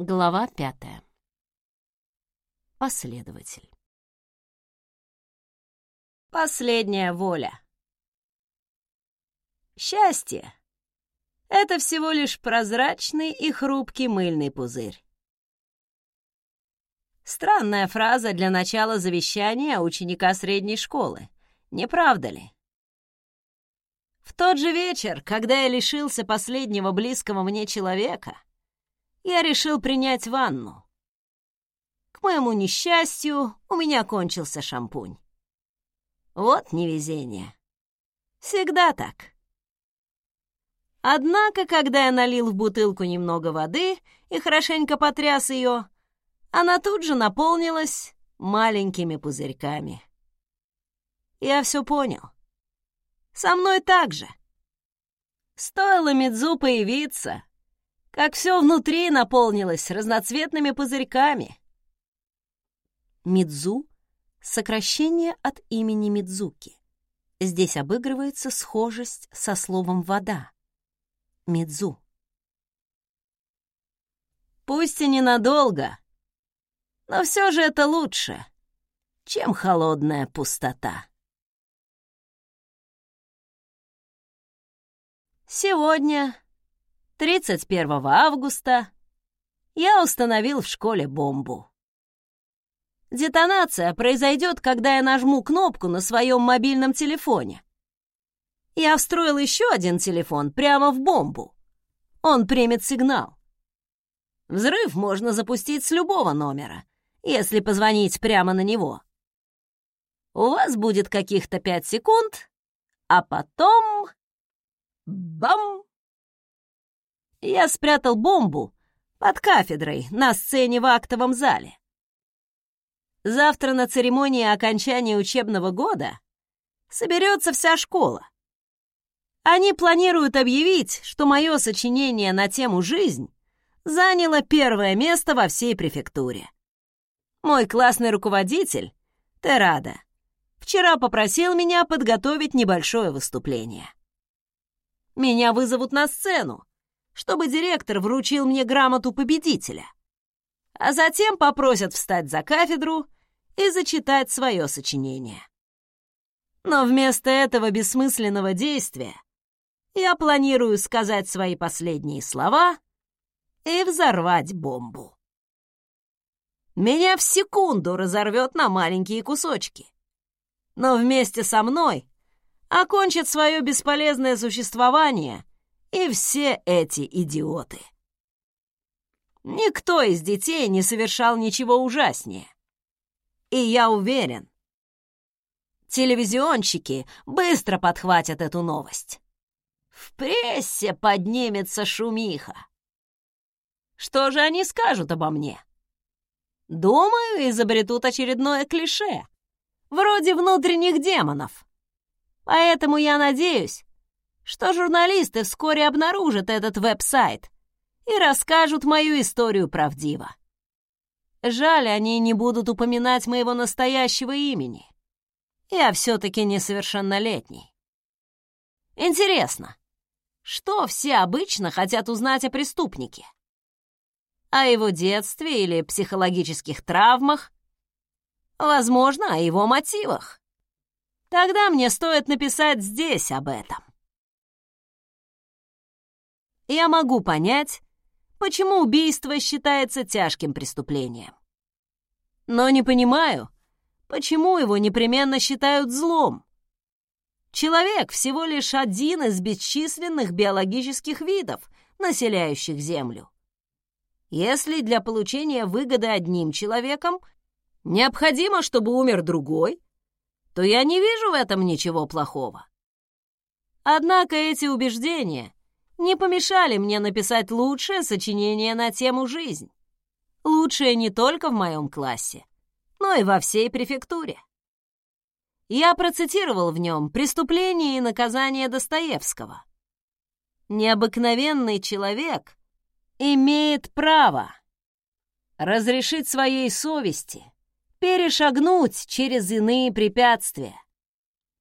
Глава пятая. Последователь. Последняя воля. Счастье — это всего лишь прозрачный и хрупкий мыльный пузырь. Странная фраза для начала завещания ученика средней школы, не правда ли? В тот же вечер, когда я лишился последнего близкого мне человека — я решил принять ванну. К моему несчастью, у меня кончился шампунь. Вот невезение. Всегда так. Однако, когда я налил в бутылку немного воды и хорошенько потряс ее, она тут же наполнилась маленькими пузырьками. Я все понял. Со мной так же. Стоило Мидзу появиться, как все внутри наполнилось разноцветными пузырьками. Мидзу — сокращение от имени Мидзуки. Здесь обыгрывается схожесть со словом «вода». Мидзу. Пусть и ненадолго, но все же это лучше, чем холодная пустота. Сегодня 31 августа я установил в школе бомбу. Детонация произойдет, когда я нажму кнопку на своем мобильном телефоне. Я встроил еще один телефон прямо в бомбу. Он примет сигнал. Взрыв можно запустить с любого номера, если позвонить прямо на него. У вас будет каких-то пять секунд, а потом... Бам! Я спрятал бомбу под кафедрой на сцене в актовом зале. Завтра на церемонии окончания учебного года соберется вся школа. Они планируют объявить, что мое сочинение на тему «Жизнь» заняло первое место во всей префектуре. Мой классный руководитель, Терада, вчера попросил меня подготовить небольшое выступление. Меня вызовут на сцену, чтобы директор вручил мне грамоту победителя, а затем попросят встать за кафедру и зачитать свое сочинение. Но вместо этого бессмысленного действия я планирую сказать свои последние слова и взорвать бомбу. Меня в секунду разорвет на маленькие кусочки. Но вместе со мной окончат свое бесполезное существование и все эти идиоты. Никто из детей не совершал ничего ужаснее. И я уверен, телевизионщики быстро подхватят эту новость. В прессе поднимется шумиха. Что же они скажут обо мне? Думаю, изобретут очередное клише, вроде внутренних демонов. Поэтому я надеюсь, что журналисты вскоре обнаружат этот веб-сайт и расскажут мою историю правдиво. Жаль, они не будут упоминать моего настоящего имени. Я все-таки несовершеннолетний. Интересно, что все обычно хотят узнать о преступнике? О его детстве или психологических травмах? Возможно, о его мотивах. Тогда мне стоит написать здесь об этом я могу понять, почему убийство считается тяжким преступлением. Но не понимаю, почему его непременно считают злом. Человек всего лишь один из бесчисленных биологических видов, населяющих Землю. Если для получения выгоды одним человеком необходимо, чтобы умер другой, то я не вижу в этом ничего плохого. Однако эти убеждения не помешали мне написать лучшее сочинение на тему «Жизнь». Лучшее не только в моем классе, но и во всей префектуре. Я процитировал в нем «Преступление и наказание Достоевского». Необыкновенный человек имеет право разрешить своей совести перешагнуть через иные препятствия.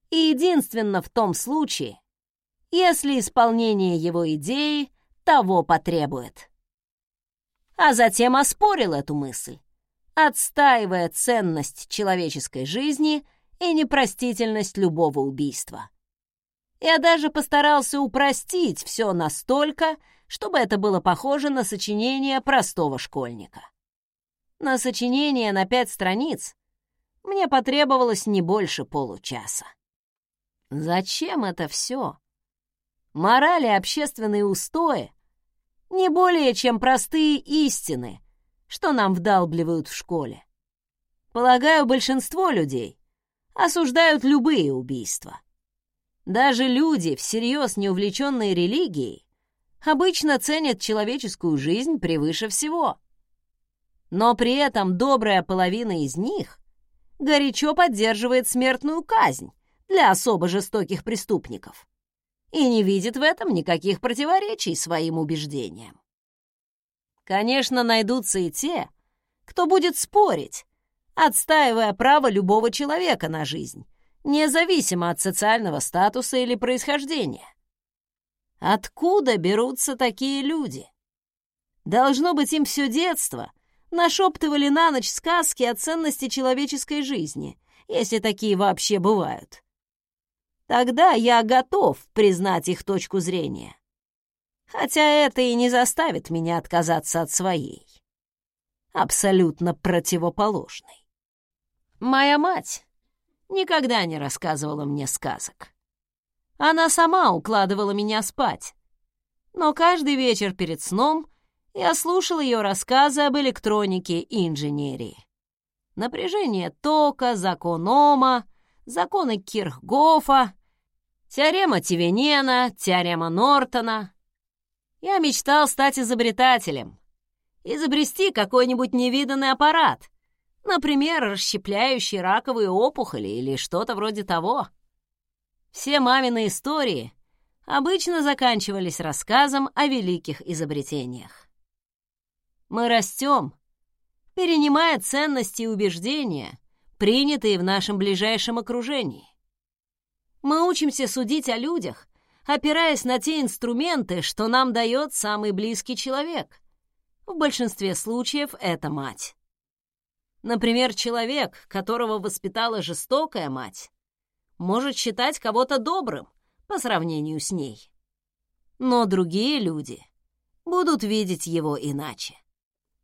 И единственно в том случае, если исполнение его идеи того потребует. а затем оспорил эту мысль, отстаивая ценность человеческой жизни и непростительность любого убийства. Я даже постарался упростить все настолько, чтобы это было похоже на сочинение простого школьника. На сочинение на пять страниц мне потребовалось не больше получаса. Зачем это все? Морали общественные устои не более чем простые истины, что нам вдалбливают в школе. Полагаю, большинство людей осуждают любые убийства. Даже люди, всерьез не увлеченные религией, обычно ценят человеческую жизнь превыше всего. Но при этом добрая половина из них горячо поддерживает смертную казнь для особо жестоких преступников и не видит в этом никаких противоречий своим убеждениям. Конечно, найдутся и те, кто будет спорить, отстаивая право любого человека на жизнь, независимо от социального статуса или происхождения. Откуда берутся такие люди? Должно быть, им все детство нашептывали на ночь сказки о ценности человеческой жизни, если такие вообще бывают. Тогда я готов признать их точку зрения. Хотя это и не заставит меня отказаться от своей. Абсолютно противоположной. Моя мать никогда не рассказывала мне сказок. Она сама укладывала меня спать. Но каждый вечер перед сном я слушал ее рассказы об электронике и инженерии. Напряжение тока, закон Ома, законы Кирхгофа, теорема Тивенена, теорема Нортона. Я мечтал стать изобретателем, изобрести какой-нибудь невиданный аппарат, например, расщепляющий раковые опухоли или что-то вроде того. Все мамины истории обычно заканчивались рассказом о великих изобретениях. Мы растем, перенимая ценности и убеждения, принятые в нашем ближайшем окружении. Мы учимся судить о людях, опираясь на те инструменты, что нам дает самый близкий человек. В большинстве случаев это мать. Например, человек, которого воспитала жестокая мать, может считать кого-то добрым по сравнению с ней. Но другие люди будут видеть его иначе.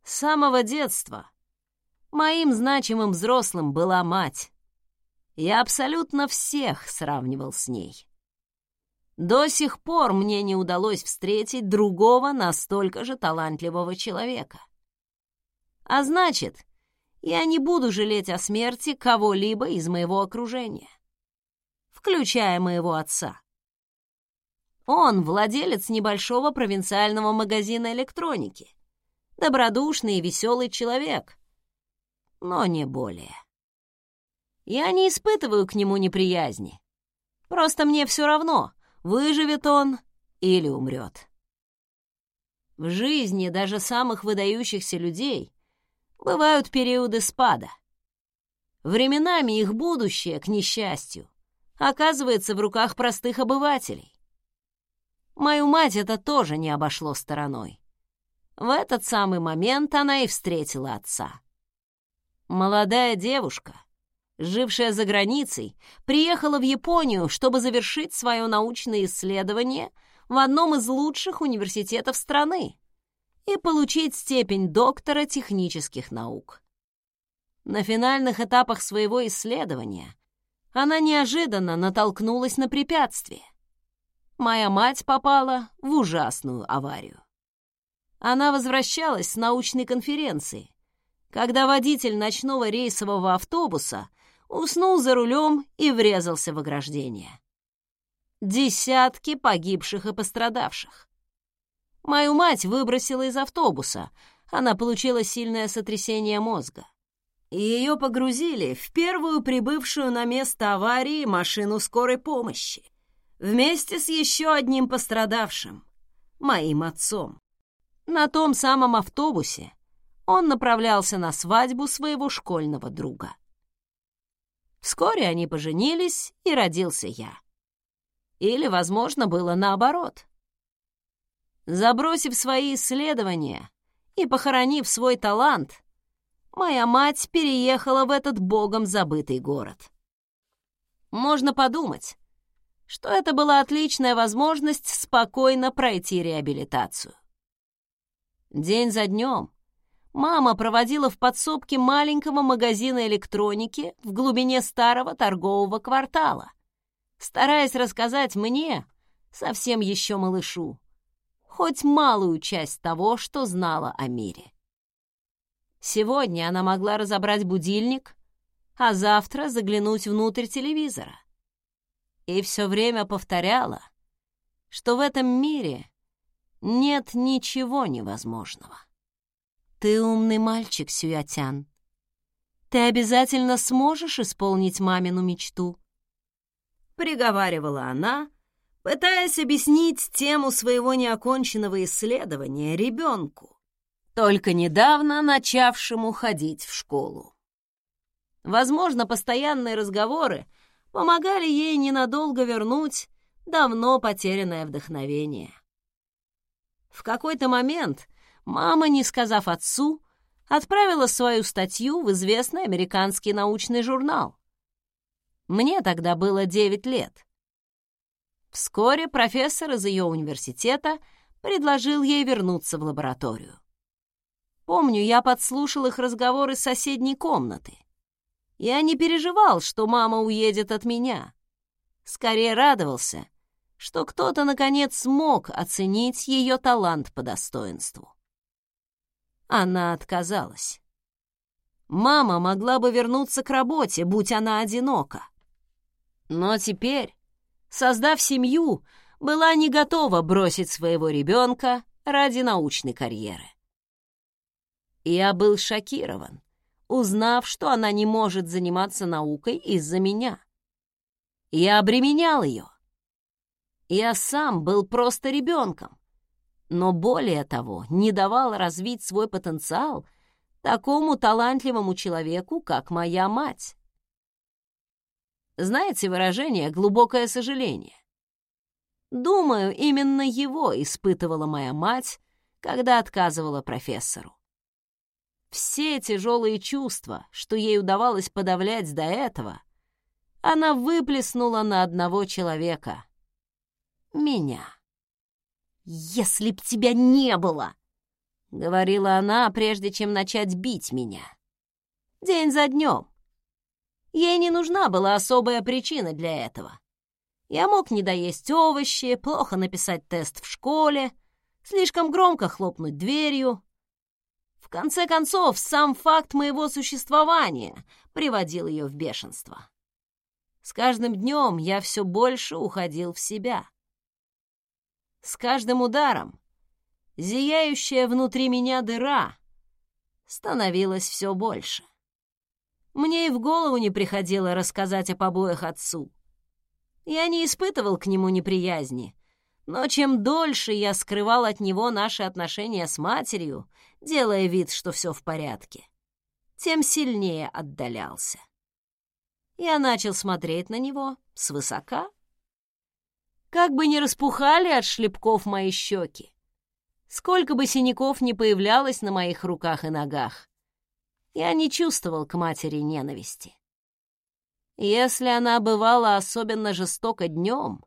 С самого детства моим значимым взрослым была мать. Я абсолютно всех сравнивал с ней. До сих пор мне не удалось встретить другого настолько же талантливого человека. А значит, я не буду жалеть о смерти кого-либо из моего окружения включая моего отца. Он владелец небольшого провинциального магазина электроники. Добродушный и веселый человек, но не более. Я не испытываю к нему неприязни. Просто мне все равно, выживет он или умрет. В жизни даже самых выдающихся людей бывают периоды спада. Временами их будущее, к несчастью, оказывается в руках простых обывателей. Мою мать это тоже не обошло стороной. В этот самый момент она и встретила отца. Молодая девушка, жившая за границей, приехала в Японию, чтобы завершить свое научное исследование в одном из лучших университетов страны и получить степень доктора технических наук. На финальных этапах своего исследования она неожиданно натолкнулась на препятствие. Моя мать попала в ужасную аварию. Она возвращалась с научной конференции, когда водитель ночного рейсового автобуса уснул за рулем и врезался в ограждение. Десятки погибших и пострадавших. Мою мать выбросила из автобуса, она получила сильное сотрясение мозга ее погрузили в первую прибывшую на место аварии машину скорой помощи вместе с еще одним пострадавшим, моим отцом. На том самом автобусе он направлялся на свадьбу своего школьного друга. Вскоре они поженились, и родился я. Или, возможно, было наоборот. Забросив свои исследования И, похоронив свой талант, моя мать переехала в этот богом забытый город. Можно подумать, что это была отличная возможность спокойно пройти реабилитацию. День за днем мама проводила в подсобке маленького магазина электроники в глубине старого торгового квартала, стараясь рассказать мне, совсем еще малышу, хоть малую часть того, что знала о мире. Сегодня она могла разобрать будильник, а завтра заглянуть внутрь телевизора. И все время повторяла, что в этом мире нет ничего невозможного. Ты умный мальчик, Сюятян. Ты обязательно сможешь исполнить мамину мечту. Приговаривала она, пытаясь объяснить тему своего неоконченного исследования ребенку, только недавно начавшему ходить в школу. Возможно, постоянные разговоры помогали ей ненадолго вернуть давно потерянное вдохновение. В какой-то момент мама, не сказав отцу, отправила свою статью в известный американский научный журнал. Мне тогда было 9 лет. Вскоре профессор из ее университета предложил ей вернуться в лабораторию. Помню, я подслушал их разговоры из соседней комнаты. Я не переживал, что мама уедет от меня. Скорее радовался, что кто-то, наконец, смог оценить ее талант по достоинству. Она отказалась. Мама могла бы вернуться к работе, будь она одинока. Но теперь, создав семью, была не готова бросить своего ребенка ради научной карьеры. Я был шокирован, узнав, что она не может заниматься наукой из-за меня. Я обременял ее, я сам был просто ребенком, но более того, не давал развить свой потенциал такому талантливому человеку, как моя мать. Знаете выражение «глубокое сожаление»? Думаю, именно его испытывала моя мать, когда отказывала профессору. Все тяжелые чувства, что ей удавалось подавлять до этого, она выплеснула на одного человека меня. «Если б тебя не было!» — говорила она, прежде чем начать бить меня. День за днем. Ей не нужна была особая причина для этого. Я мог не доесть овощи, плохо написать тест в школе, слишком громко хлопнуть дверью. В конце концов, сам факт моего существования приводил ее в бешенство. С каждым днем я все больше уходил в себя. С каждым ударом зияющая внутри меня дыра становилась все больше. Мне и в голову не приходило рассказать о побоях отцу. Я не испытывал к нему неприязни, но чем дольше я скрывал от него наши отношения с матерью, делая вид, что все в порядке, тем сильнее отдалялся. Я начал смотреть на него свысока как бы ни распухали от шлепков мои щеки, сколько бы синяков не появлялось на моих руках и ногах, я не чувствовал к матери ненависти. Если она бывала особенно жестоко днем,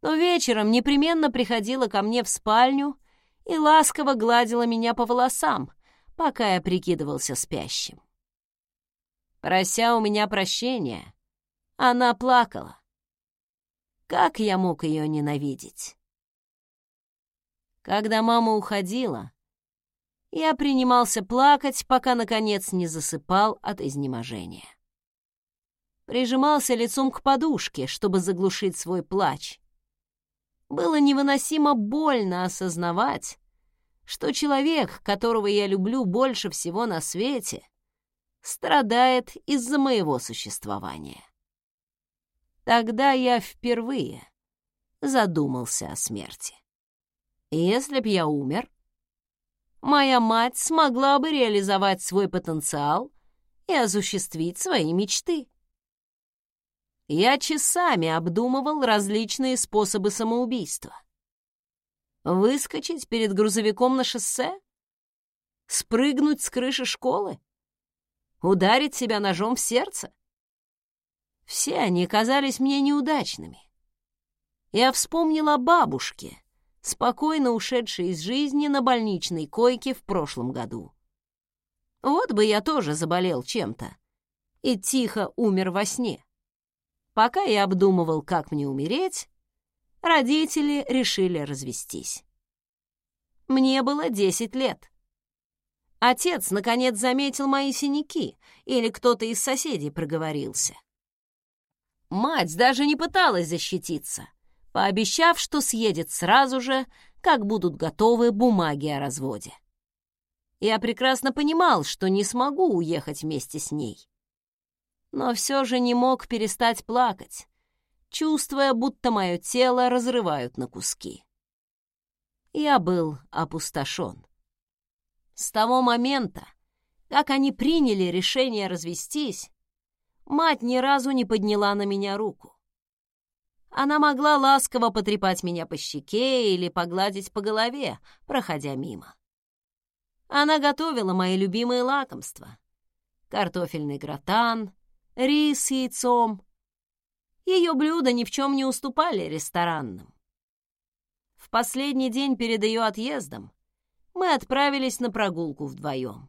то вечером непременно приходила ко мне в спальню и ласково гладила меня по волосам, пока я прикидывался спящим. Прося у меня прощения, она плакала, как я мог ее ненавидеть? Когда мама уходила, я принимался плакать, пока, наконец, не засыпал от изнеможения. Прижимался лицом к подушке, чтобы заглушить свой плач. Было невыносимо больно осознавать, что человек, которого я люблю больше всего на свете, страдает из-за моего существования. Тогда я впервые задумался о смерти. Если б я умер, моя мать смогла бы реализовать свой потенциал и осуществить свои мечты. Я часами обдумывал различные способы самоубийства. Выскочить перед грузовиком на шоссе? Спрыгнуть с крыши школы? Ударить себя ножом в сердце? Все они казались мне неудачными. Я вспомнила о бабушке, спокойно ушедшей из жизни на больничной койке в прошлом году. Вот бы я тоже заболел чем-то и тихо умер во сне. Пока я обдумывал, как мне умереть, родители решили развестись. Мне было 10 лет. Отец, наконец, заметил мои синяки, или кто-то из соседей проговорился. Мать даже не пыталась защититься, пообещав, что съедет сразу же, как будут готовы бумаги о разводе. Я прекрасно понимал, что не смогу уехать вместе с ней. Но все же не мог перестать плакать, чувствуя, будто мое тело разрывают на куски. Я был опустошен. С того момента, как они приняли решение развестись, мать ни разу не подняла на меня руку. Она могла ласково потрепать меня по щеке или погладить по голове, проходя мимо. Она готовила мои любимые лакомства. Картофельный гратан, рис с яйцом. Ее блюда ни в чем не уступали ресторанным. В последний день перед ее отъездом мы отправились на прогулку вдвоем.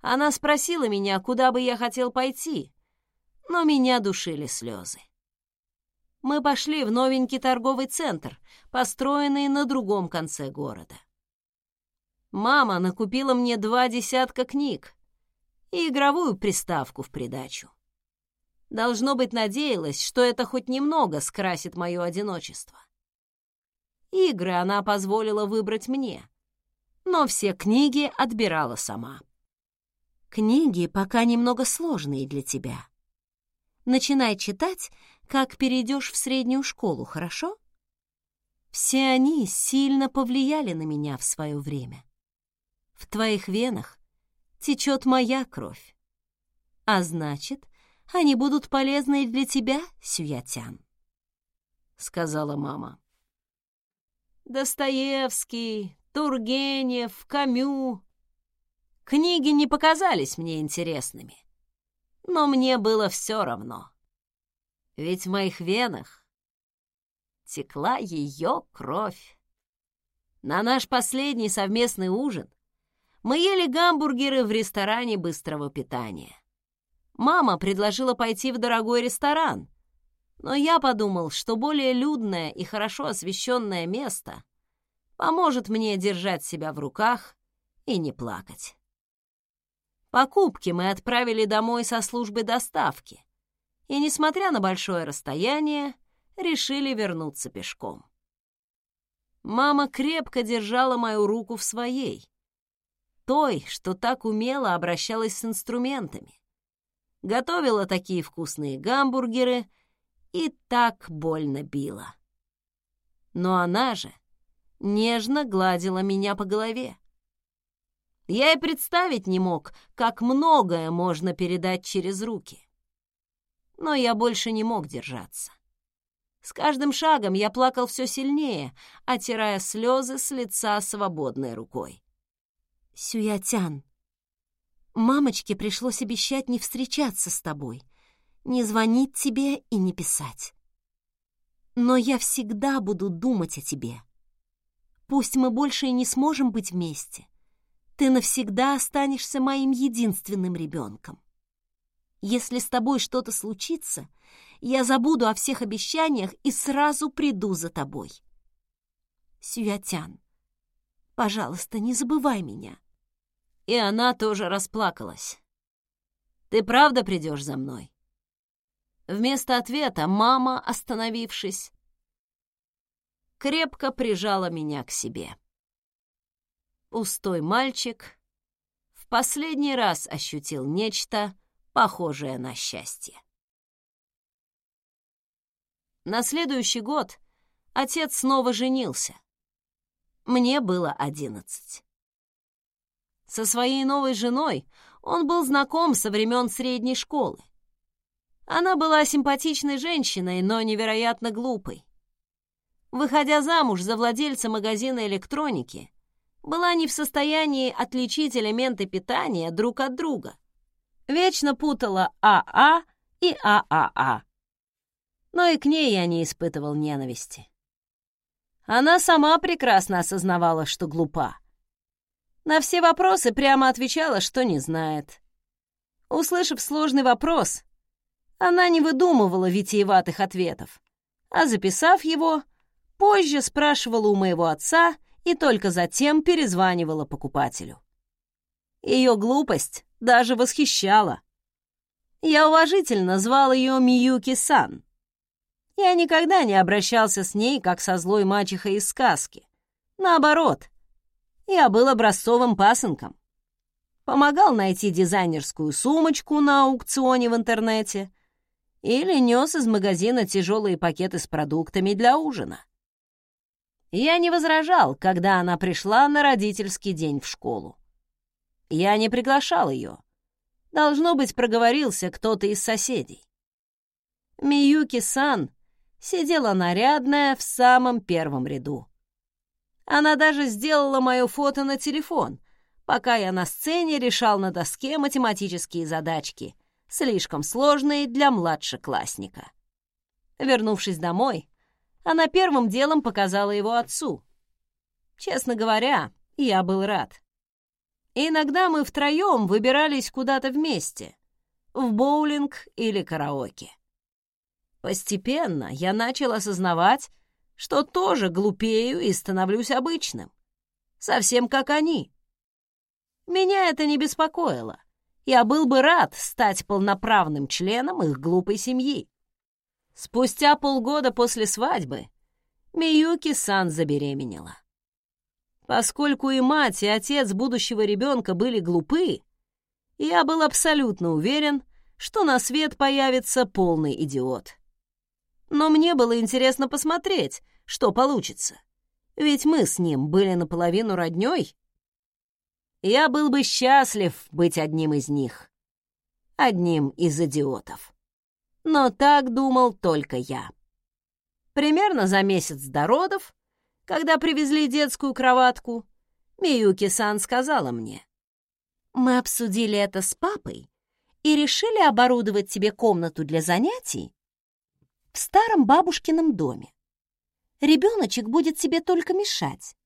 Она спросила меня, куда бы я хотел пойти, но меня душили слезы. Мы пошли в новенький торговый центр, построенный на другом конце города. Мама накупила мне два десятка книг и игровую приставку в придачу. Должно быть, надеялась, что это хоть немного скрасит мое одиночество. Игры она позволила выбрать мне, но все книги отбирала сама. Книги пока немного сложные для тебя. Начинай читать, как перейдешь в среднюю школу, хорошо? Все они сильно повлияли на меня в свое время. В твоих венах течет моя кровь. А значит, они будут полезны и для тебя, Сюятян, — сказала мама. Достоевский, Тургенев, Камю. Книги не показались мне интересными, но мне было все равно. Ведь в моих венах текла ее кровь. На наш последний совместный ужин мы ели гамбургеры в ресторане быстрого питания. Мама предложила пойти в дорогой ресторан, но я подумал, что более людное и хорошо освещенное место поможет мне держать себя в руках и не плакать. Покупки мы отправили домой со службы доставки, и, несмотря на большое расстояние, решили вернуться пешком. Мама крепко держала мою руку в своей, той, что так умело обращалась с инструментами. Готовила такие вкусные гамбургеры и так больно била. Но она же нежно гладила меня по голове. Я и представить не мог, как многое можно передать через руки. Но я больше не мог держаться. С каждым шагом я плакал все сильнее, отирая слезы с лица свободной рукой. Сюятян, мамочке пришлось обещать не встречаться с тобой, не звонить тебе и не писать. Но я всегда буду думать о тебе. Пусть мы больше и не сможем быть вместе, ты навсегда останешься моим единственным ребенком. Если с тобой что-то случится, я забуду о всех обещаниях и сразу приду за тобой. Сюятян, пожалуйста, не забывай меня и она тоже расплакалась. «Ты правда придешь за мной?» Вместо ответа мама, остановившись, крепко прижала меня к себе. Пустой мальчик в последний раз ощутил нечто, похожее на счастье. На следующий год отец снова женился. Мне было одиннадцать. Со своей новой женой он был знаком со времен средней школы. Она была симпатичной женщиной, но невероятно глупой. Выходя замуж за владельца магазина электроники, была не в состоянии отличить элементы питания друг от друга. Вечно путала АА и ААА. Но и к ней я не испытывал ненависти. Она сама прекрасно осознавала, что глупа. На все вопросы прямо отвечала, что не знает. Услышав сложный вопрос, она не выдумывала витиеватых ответов, а записав его, позже спрашивала у моего отца и только затем перезванивала покупателю. Ее глупость даже восхищала. Я уважительно звал ее Миюки-сан. Я никогда не обращался с ней, как со злой мачехой из сказки. Наоборот, я был образцовым пасынком. Помогал найти дизайнерскую сумочку на аукционе в интернете или нес из магазина тяжелые пакеты с продуктами для ужина. Я не возражал, когда она пришла на родительский день в школу. Я не приглашал ее. Должно быть, проговорился кто-то из соседей. Миюки-сан сидела нарядная в самом первом ряду. Она даже сделала мое фото на телефон, пока я на сцене решал на доске математические задачки, слишком сложные для младшеклассника. Вернувшись домой, она первым делом показала его отцу. Честно говоря, я был рад. Иногда мы втроем выбирались куда-то вместе, в боулинг или караоке. Постепенно я начал осознавать, что тоже глупею и становлюсь обычным. Совсем как они. Меня это не беспокоило. Я был бы рад стать полноправным членом их глупой семьи. Спустя полгода после свадьбы Миюки-сан забеременела. Поскольку и мать, и отец будущего ребенка были глупы, я был абсолютно уверен, что на свет появится полный идиот. Но мне было интересно посмотреть, что получится. Ведь мы с ним были наполовину роднёй. Я был бы счастлив быть одним из них. Одним из идиотов. Но так думал только я. Примерно за месяц до родов, когда привезли детскую кроватку, Миюки-сан сказала мне. «Мы обсудили это с папой и решили оборудовать тебе комнату для занятий в старом бабушкином доме ребеночек будет тебе только мешать.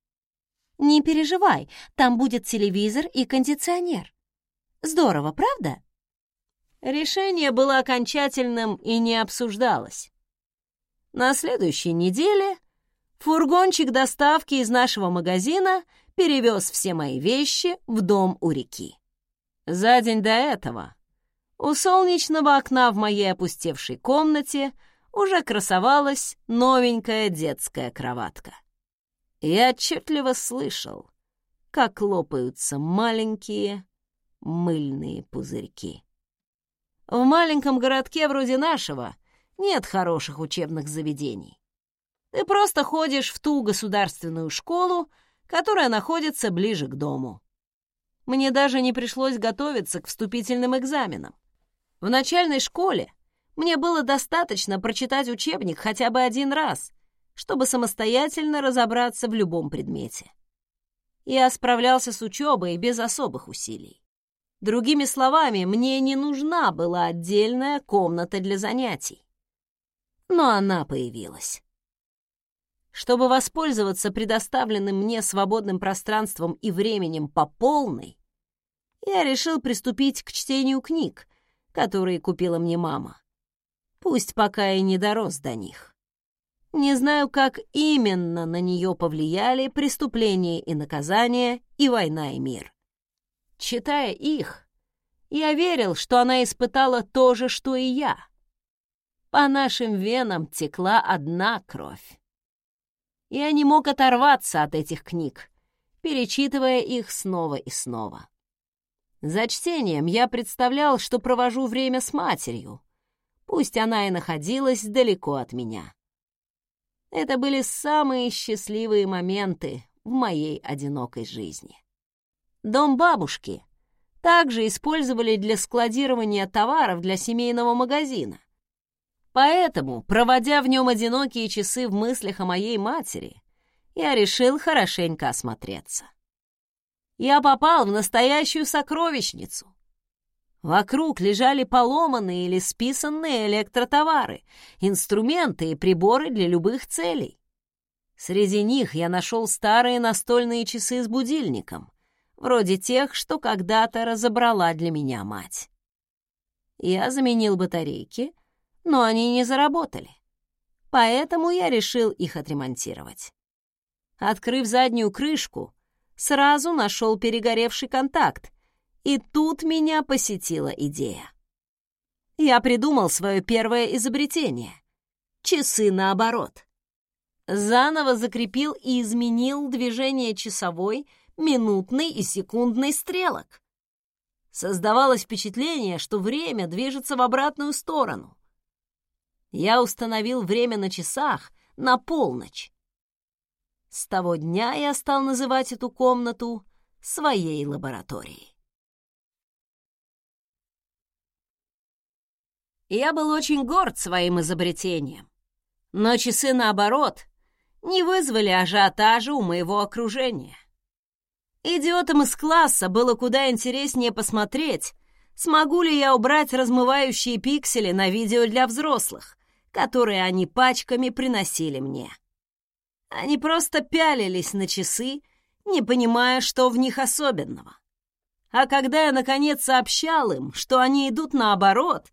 Не переживай, там будет телевизор и кондиционер. Здорово, правда? Решение было окончательным и не обсуждалось. На следующей неделе фургончик доставки из нашего магазина перевез все мои вещи в дом у реки. За день до этого у солнечного окна в моей опустевшей комнате уже красовалась новенькая детская кроватка. Я отчетливо слышал, как лопаются маленькие мыльные пузырьки. В маленьком городке вроде нашего нет хороших учебных заведений. Ты просто ходишь в ту государственную школу, которая находится ближе к дому. Мне даже не пришлось готовиться к вступительным экзаменам. В начальной школе мне было достаточно прочитать учебник хотя бы один раз, чтобы самостоятельно разобраться в любом предмете. Я справлялся с учебой без особых усилий. Другими словами, мне не нужна была отдельная комната для занятий. Но она появилась. Чтобы воспользоваться предоставленным мне свободным пространством и временем по полной, я решил приступить к чтению книг, которые купила мне мама пусть пока и не дорос до них. Не знаю, как именно на нее повлияли преступления и наказания и война и мир. Читая их, я верил, что она испытала то же, что и я. По нашим венам текла одна кровь. Я не мог оторваться от этих книг, перечитывая их снова и снова. За чтением я представлял, что провожу время с матерью, пусть она и находилась далеко от меня. Это были самые счастливые моменты в моей одинокой жизни. Дом бабушки также использовали для складирования товаров для семейного магазина. Поэтому, проводя в нем одинокие часы в мыслях о моей матери, я решил хорошенько осмотреться. Я попал в настоящую сокровищницу. Вокруг лежали поломанные или списанные электротовары, инструменты и приборы для любых целей. Среди них я нашел старые настольные часы с будильником, вроде тех, что когда-то разобрала для меня мать. Я заменил батарейки, но они не заработали. Поэтому я решил их отремонтировать. Открыв заднюю крышку, сразу нашел перегоревший контакт, и тут меня посетила идея. Я придумал свое первое изобретение — часы наоборот. Заново закрепил и изменил движение часовой, минутной и секундной стрелок. Создавалось впечатление, что время движется в обратную сторону. Я установил время на часах на полночь. С того дня я стал называть эту комнату своей лабораторией. Я был очень горд своим изобретением. Но часы, наоборот, не вызвали ажиотажа у моего окружения. Идиотам из класса было куда интереснее посмотреть, смогу ли я убрать размывающие пиксели на видео для взрослых, которые они пачками приносили мне. Они просто пялились на часы, не понимая, что в них особенного. А когда я, наконец, сообщал им, что они идут наоборот,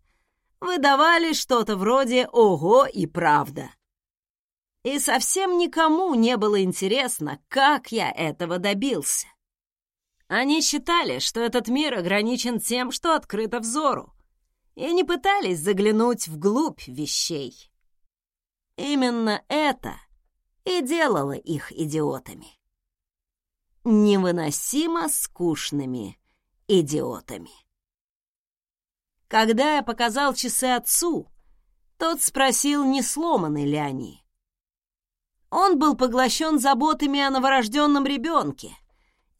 выдавали что-то вроде «Ого» и «Правда». И совсем никому не было интересно, как я этого добился. Они считали, что этот мир ограничен тем, что открыто взору, и не пытались заглянуть вглубь вещей. Именно это и делало их идиотами. Невыносимо скучными идиотами. Когда я показал часы отцу, тот спросил, не сломаны ли они. Он был поглощен заботами о новорожденном ребенке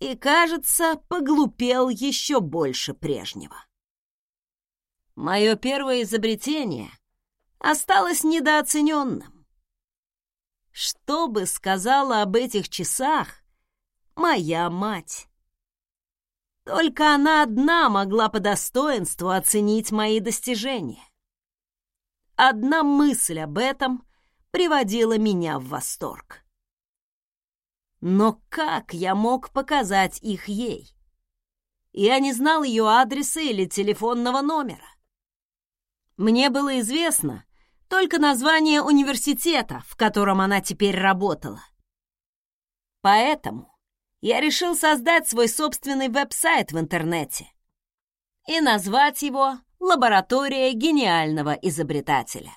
и, кажется, поглупел еще больше прежнего. Мое первое изобретение осталось недооцененным. Что бы сказала об этих часах моя мать? Только она одна могла по достоинству оценить мои достижения. Одна мысль об этом приводила меня в восторг. Но как я мог показать их ей? Я не знал ее адреса или телефонного номера. Мне было известно только название университета, в котором она теперь работала. Поэтому я решил создать свой собственный веб-сайт в интернете и назвать его «Лаборатория гениального изобретателя».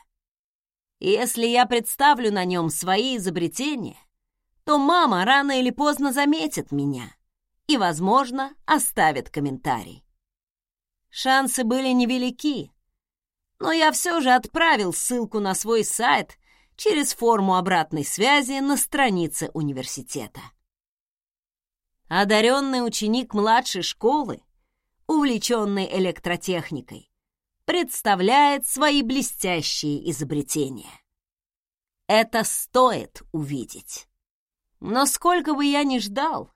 Если я представлю на нем свои изобретения, то мама рано или поздно заметит меня и, возможно, оставит комментарий. Шансы были невелики, но я все же отправил ссылку на свой сайт через форму обратной связи на странице университета. Одаренный ученик младшей школы, увлеченный электротехникой, представляет свои блестящие изобретения. Это стоит увидеть. Но сколько бы я ни ждал,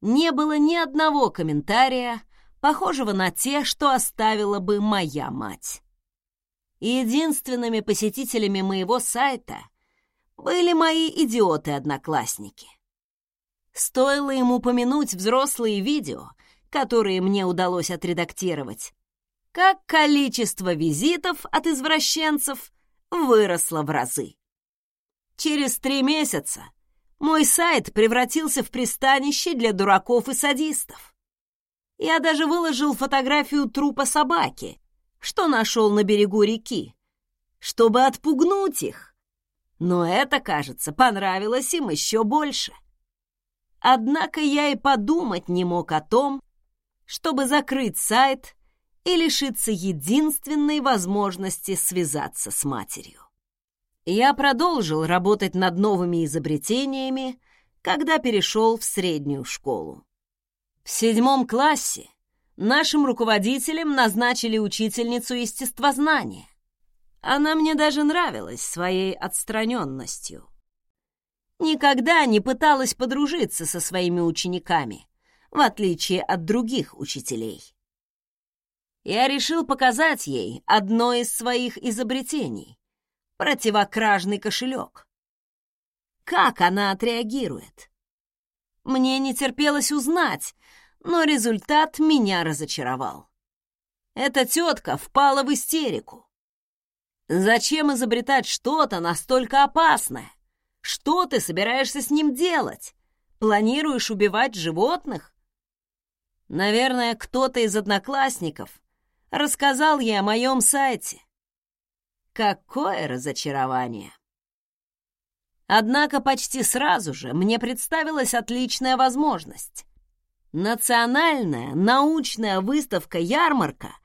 не было ни одного комментария, похожего на те, что оставила бы моя мать. Единственными посетителями моего сайта были мои идиоты-одноклассники. Стоило ему упомянуть взрослые видео, которые мне удалось отредактировать, как количество визитов от извращенцев выросло в разы. Через три месяца мой сайт превратился в пристанище для дураков и садистов. Я даже выложил фотографию трупа собаки, что нашел на берегу реки, чтобы отпугнуть их. Но это, кажется, понравилось им еще больше. Однако я и подумать не мог о том, чтобы закрыть сайт и лишиться единственной возможности связаться с матерью. Я продолжил работать над новыми изобретениями, когда перешел в среднюю школу. В седьмом классе нашим руководителем назначили учительницу естествознания. Она мне даже нравилась своей отстраненностью никогда не пыталась подружиться со своими учениками, в отличие от других учителей. Я решил показать ей одно из своих изобретений — противокражный кошелек. Как она отреагирует? Мне не терпелось узнать, но результат меня разочаровал. Эта тетка впала в истерику. Зачем изобретать что-то настолько опасное? Что ты собираешься с ним делать? Планируешь убивать животных? Наверное, кто-то из одноклассников рассказал ей о моем сайте. Какое разочарование! Однако почти сразу же мне представилась отличная возможность. Национальная научная выставка-ярмарка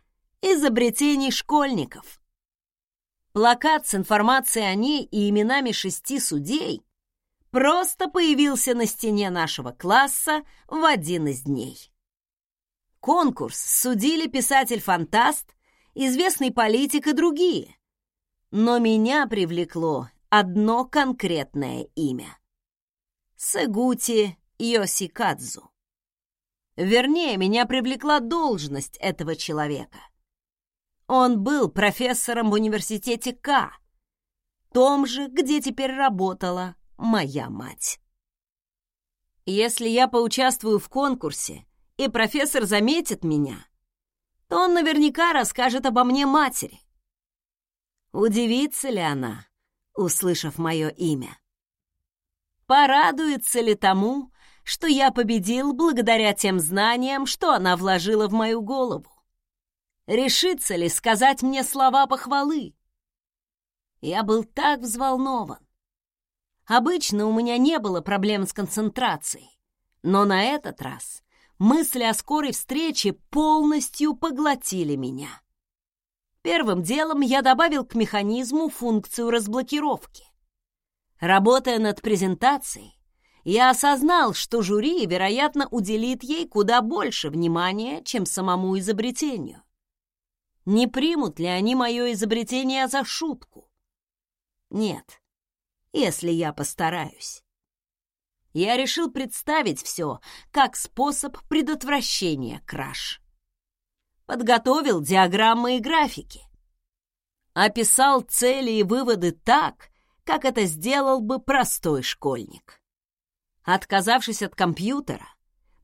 изобретений школьников. Плакат с информацией о ней и именами шести судей просто появился на стене нашего класса в один из дней. Конкурс судили писатель-фантаст, известный политик и другие. Но меня привлекло одно конкретное имя. Сагути Йосикадзу. Вернее, меня привлекла должность этого человека. Он был профессором в университете К, том же, где теперь работала моя мать. Если я поучаствую в конкурсе, и профессор заметит меня, то он наверняка расскажет обо мне матери. Удивится ли она, услышав мое имя? Порадуется ли тому, что я победил благодаря тем знаниям, что она вложила в мою голову? решится ли сказать мне слова похвалы. Я был так взволнован. Обычно у меня не было проблем с концентрацией, но на этот раз мысли о скорой встрече полностью поглотили меня. Первым делом я добавил к механизму функцию разблокировки. Работая над презентацией, я осознал, что жюри, вероятно, уделит ей куда больше внимания, чем самому изобретению. Не примут ли они мое изобретение за шутку? Нет, если я постараюсь. Я решил представить все как способ предотвращения краж. Подготовил диаграммы и графики. Описал цели и выводы так, как это сделал бы простой школьник. Отказавшись от компьютера,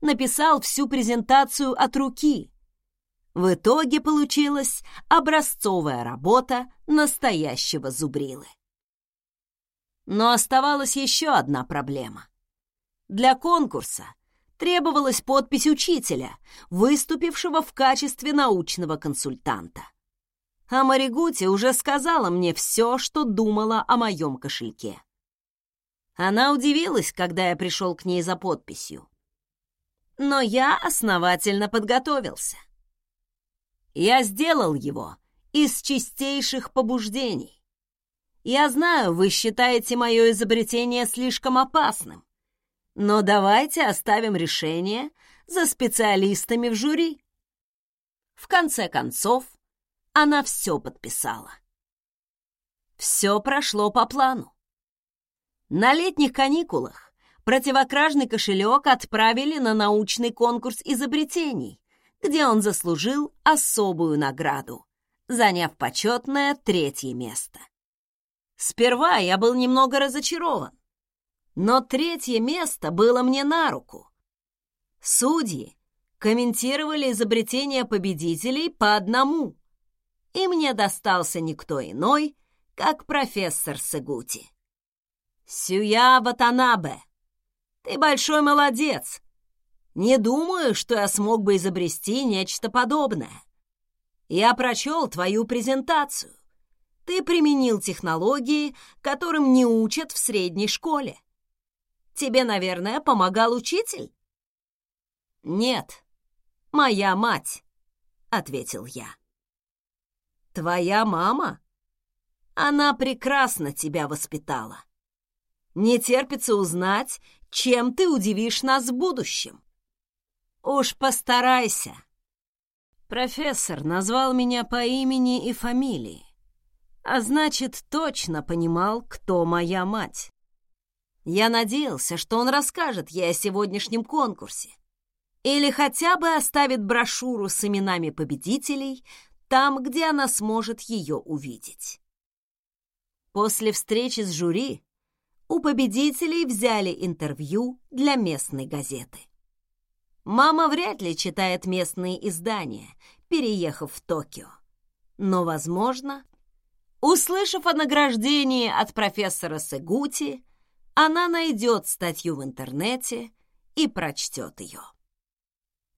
написал всю презентацию от руки, в итоге получилась образцовая работа настоящего зубрилы. Но оставалась еще одна проблема. Для конкурса требовалась подпись учителя, выступившего в качестве научного консультанта. А Маригути уже сказала мне все, что думала о моем кошельке. Она удивилась, когда я пришел к ней за подписью. Но я основательно подготовился. Я сделал его из чистейших побуждений. Я знаю, вы считаете мое изобретение слишком опасным, но давайте оставим решение за специалистами в жюри. В конце концов, она все подписала. Все прошло по плану. На летних каникулах противокражный кошелек отправили на научный конкурс изобретений, где он заслужил особую награду, заняв почетное третье место. Сперва я был немного разочарован, но третье место было мне на руку. Судьи комментировали изобретения победителей по одному, и мне достался никто иной, как профессор Сегути. «Сюя Ватанабе, ты большой молодец!» Не думаю, что я смог бы изобрести нечто подобное. Я прочел твою презентацию. Ты применил технологии, которым не учат в средней школе. Тебе, наверное, помогал учитель? Нет, моя мать, ответил я. Твоя мама? Она прекрасно тебя воспитала. Не терпится узнать, чем ты удивишь нас в будущем. Уж постарайся. Профессор назвал меня по имени и фамилии, а значит, точно понимал, кто моя мать. Я надеялся, что он расскажет ей о сегодняшнем конкурсе. Или хотя бы оставит брошюру с именами победителей там, где она сможет ее увидеть. После встречи с жюри у победителей взяли интервью для местной газеты. Мама вряд ли читает местные издания, переехав в Токио. Но, возможно, услышав о награждении от профессора Сегути, она найдет статью в интернете и прочтет ее.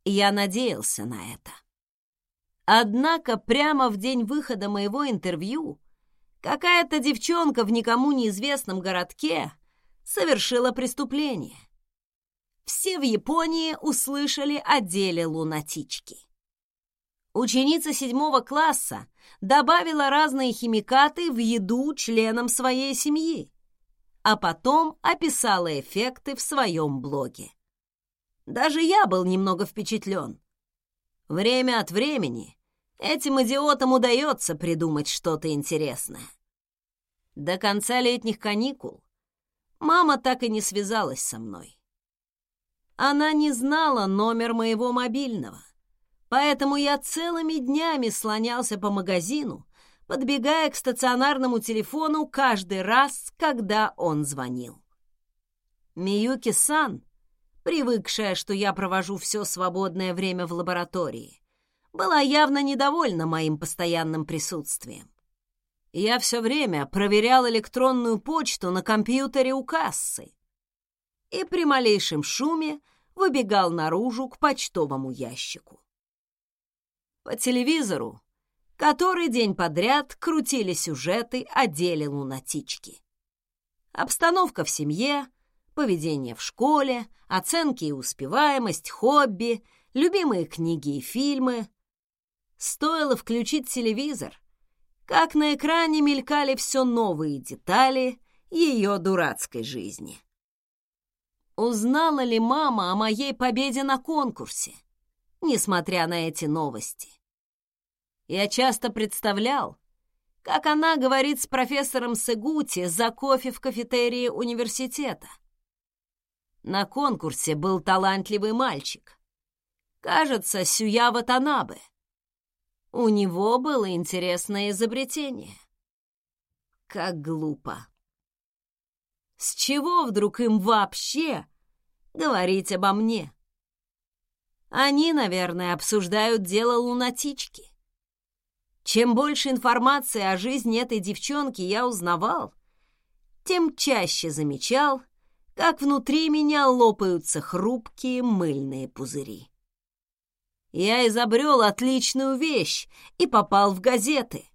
Я надеялся на это. Однако прямо в день выхода моего интервью какая-то девчонка в никому неизвестном городке совершила преступление. Все в Японии услышали о деле лунатички. Ученица седьмого класса добавила разные химикаты в еду членам своей семьи, а потом описала эффекты в своем блоге. Даже я был немного впечатлен. Время от времени Этим идиотам удается придумать что-то интересное. До конца летних каникул мама так и не связалась со мной. Она не знала номер моего мобильного, поэтому я целыми днями слонялся по магазину, подбегая к стационарному телефону каждый раз, когда он звонил. Миюки-сан, привыкшая, что я провожу все свободное время в лаборатории, была явно недовольна моим постоянным присутствием. Я все время проверял электронную почту на компьютере у кассы и при малейшем шуме выбегал наружу к почтовому ящику. По телевизору который день подряд крутили сюжеты о деле лунатички. Обстановка в семье, поведение в школе, оценки и успеваемость, хобби, любимые книги и фильмы, Стоило включить телевизор, как на экране мелькали все новые детали ее дурацкой жизни. Узнала ли мама о моей победе на конкурсе, несмотря на эти новости? Я часто представлял, как она говорит с профессором Сегути за кофе в кафетерии университета. На конкурсе был талантливый мальчик. Кажется, Сюя Ватанабе. У него было интересное изобретение. Как глупо. С чего вдруг им вообще говорить обо мне? Они, наверное, обсуждают дело лунатички. Чем больше информации о жизни этой девчонки я узнавал, тем чаще замечал, как внутри меня лопаются хрупкие мыльные пузыри. Я изобрел отличную вещь и попал в газеты.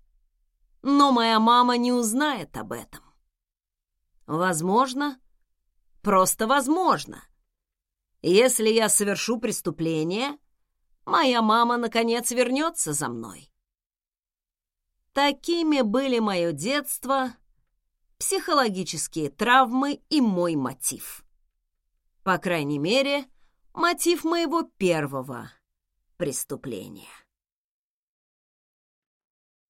Но моя мама не узнает об этом. Возможно, просто возможно. Если я совершу преступление, моя мама, наконец, вернется за мной. Такими были мое детство, психологические травмы и мой мотив. По крайней мере, мотив моего первого преступления.